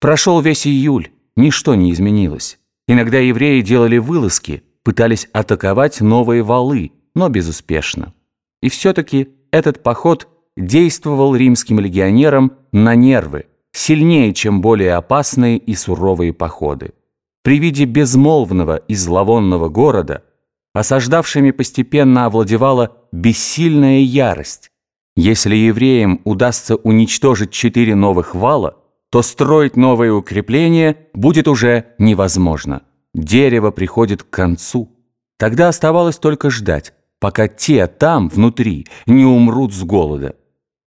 Прошел весь июль, ничто не изменилось. Иногда евреи делали вылазки, пытались атаковать новые валы, но безуспешно. И все-таки этот поход действовал римским легионерам на нервы, сильнее, чем более опасные и суровые походы. При виде безмолвного и зловонного города осаждавшими постепенно овладевала бессильная ярость. Если евреям удастся уничтожить четыре новых вала, то строить новые укрепления будет уже невозможно. Дерево приходит к концу. Тогда оставалось только ждать, пока те там, внутри, не умрут с голода.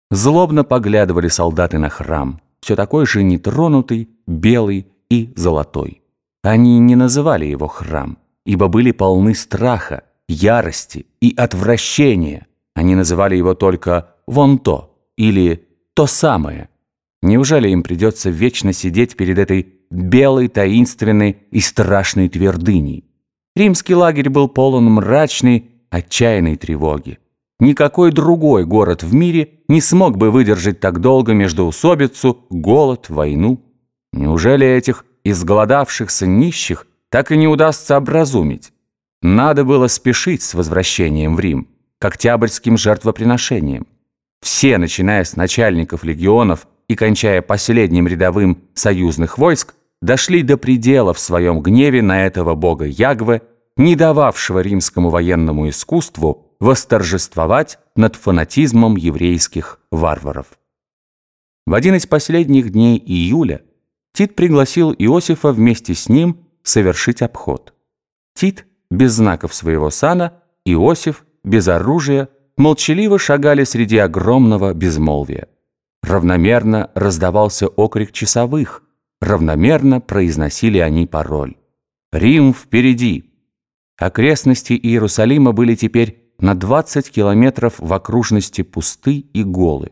Злобно поглядывали солдаты на храм, все такой же нетронутый, белый и золотой. Они не называли его храм, ибо были полны страха, ярости и отвращения. Они называли его только «вон то» или «то самое». Неужели им придется вечно сидеть перед этой белой, таинственной и страшной твердыней? Римский лагерь был полон мрачной, отчаянной тревоги. Никакой другой город в мире не смог бы выдержать так долго междоусобицу, голод, войну. Неужели этих изголодавшихся нищих так и не удастся образумить? Надо было спешить с возвращением в Рим, к октябрьским жертвоприношениям. Все, начиная с начальников легионов и кончая последним рядовым союзных войск, дошли до предела в своем гневе на этого бога Ягве, не дававшего римскому военному искусству восторжествовать над фанатизмом еврейских варваров. В один из последних дней июля Тит пригласил Иосифа вместе с ним совершить обход. Тит без знаков своего сана, Иосиф без оружия, молчаливо шагали среди огромного безмолвия. Равномерно раздавался окрик часовых, равномерно произносили они пароль. «Рим впереди!» Окрестности Иерусалима были теперь на 20 километров в окружности пусты и голы.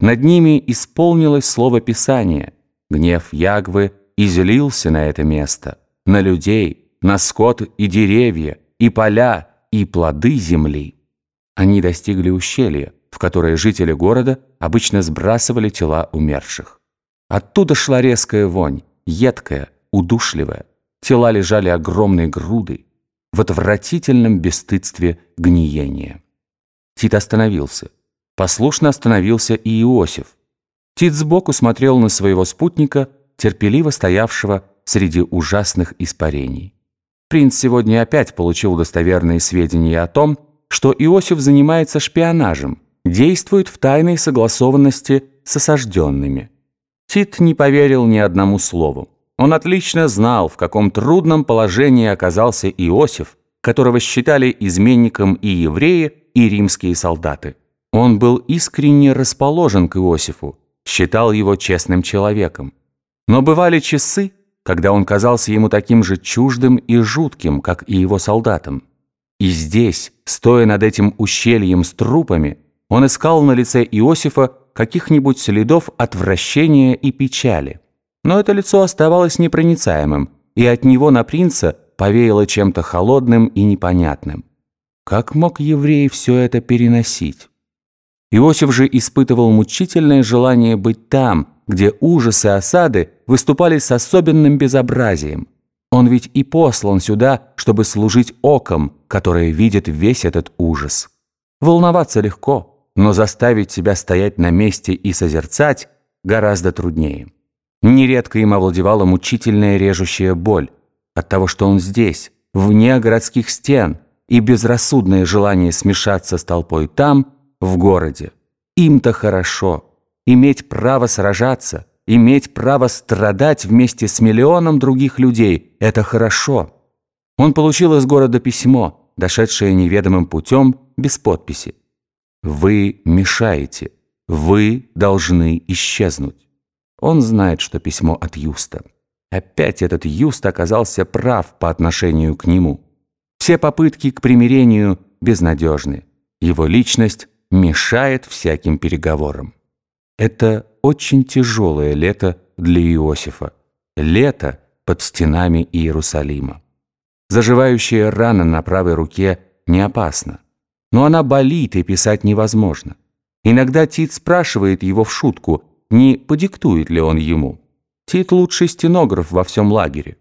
Над ними исполнилось слово Писания. Гнев Ягвы излился на это место, на людей, на скот и деревья, и поля, и плоды земли. Они достигли ущелья, в которое жители города обычно сбрасывали тела умерших. Оттуда шла резкая вонь, едкая, удушливая. Тела лежали огромной грудой, в отвратительном бесстыдстве гниения. Тит остановился. Послушно остановился и Иосиф. Тит сбоку смотрел на своего спутника, терпеливо стоявшего среди ужасных испарений. Принц сегодня опять получил достоверные сведения о том, что Иосиф занимается шпионажем, действует в тайной согласованности с осажденными. Тит не поверил ни одному слову. Он отлично знал, в каком трудном положении оказался Иосиф, которого считали изменником и евреи, и римские солдаты. Он был искренне расположен к Иосифу, считал его честным человеком. Но бывали часы, когда он казался ему таким же чуждым и жутким, как и его солдатам. И здесь, стоя над этим ущельем с трупами, он искал на лице Иосифа каких-нибудь следов отвращения и печали. Но это лицо оставалось непроницаемым, и от него на принца повеяло чем-то холодным и непонятным. Как мог еврей все это переносить? Иосиф же испытывал мучительное желание быть там, где ужасы осады выступали с особенным безобразием. Он ведь и послан сюда, чтобы служить оком, которое видит весь этот ужас. Волноваться легко – но заставить себя стоять на месте и созерцать гораздо труднее. Нередко им овладевала мучительная режущая боль от того, что он здесь, вне городских стен, и безрассудное желание смешаться с толпой там, в городе. Им-то хорошо. Иметь право сражаться, иметь право страдать вместе с миллионом других людей – это хорошо. Он получил из города письмо, дошедшее неведомым путем, без подписи. Вы мешаете. Вы должны исчезнуть. Он знает, что письмо от Юста. Опять этот Юст оказался прав по отношению к нему. Все попытки к примирению безнадежны. Его личность мешает всяким переговорам. Это очень тяжелое лето для Иосифа. Лето под стенами Иерусалима. Заживающая рана на правой руке не опасна но она болит и писать невозможно. Иногда Тит спрашивает его в шутку, не подиктует ли он ему. Тит лучший стенограф во всем лагере.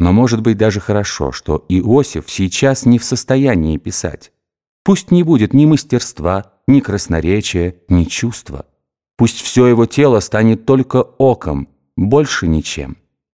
Но может быть даже хорошо, что Иосиф сейчас не в состоянии писать. Пусть не будет ни мастерства, ни красноречия, ни чувства. Пусть все его тело станет только оком, больше ничем.